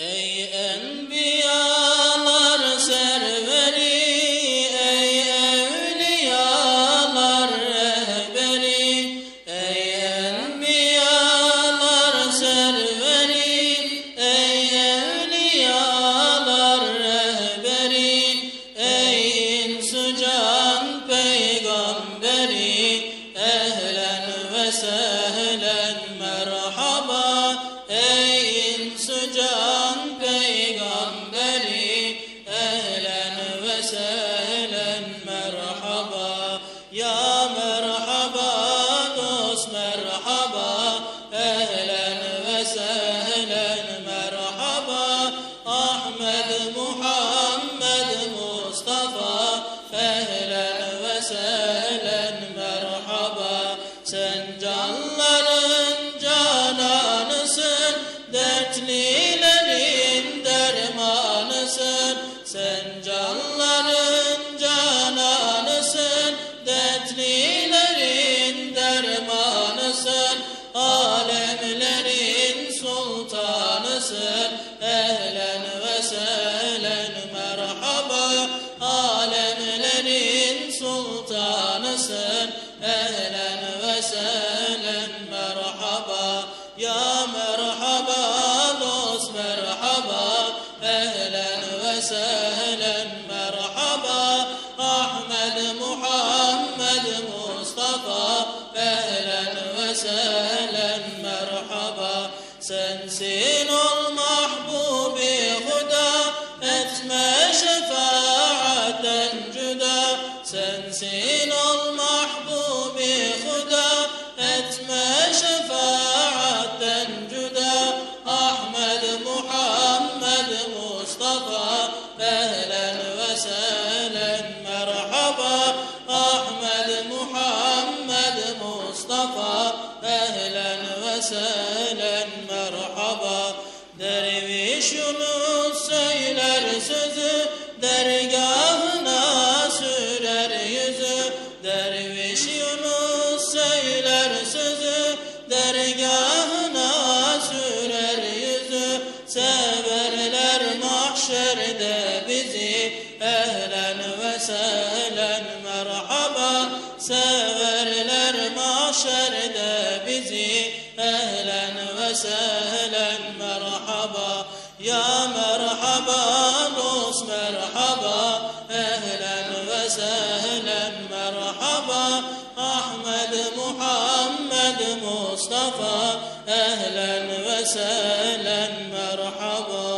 أي أنت sehlen merhaba, ya merhaba dost merhaba, ehlen ve sehlen merhaba, Ahmed Muhammed Mustafa, ehlen ve sehlen merhaba, sen canların cananısın, dertlilerin dermanısın, sen canların sultanısın, ehlen ve sehlen merhaba, alemlerin sultanısın, ehlen ve sehlen merhaba, ya merhaba dost merhaba, ehlen ve sehlen merhaba, Ahmed Muhammed Mustafa, sensin ol mahbubi huda, etme şefaaten cüda, sensin ol mahbubi huda, etme şefaaten cüda, Ahmed Muhammed Mustafa, ehlen ve sehlen merhaba, Ahmed Muhammed Mustafa, ehlen ve sehlen Yunus söyler sözü, dergahına sürer yüzü, derviş Yunus söyler sözü, dergahına sürer yüzü, severler mahşerde bizi, ehlen ve sehlen merhaba, severler mahşerde bizi, ehlen ve sehlen merhaba, ya merhaba dost merhaba, ehlen ve sehlen merhaba, Ahmed Muhammed Mustafa, ehlen ve sehlen merhaba.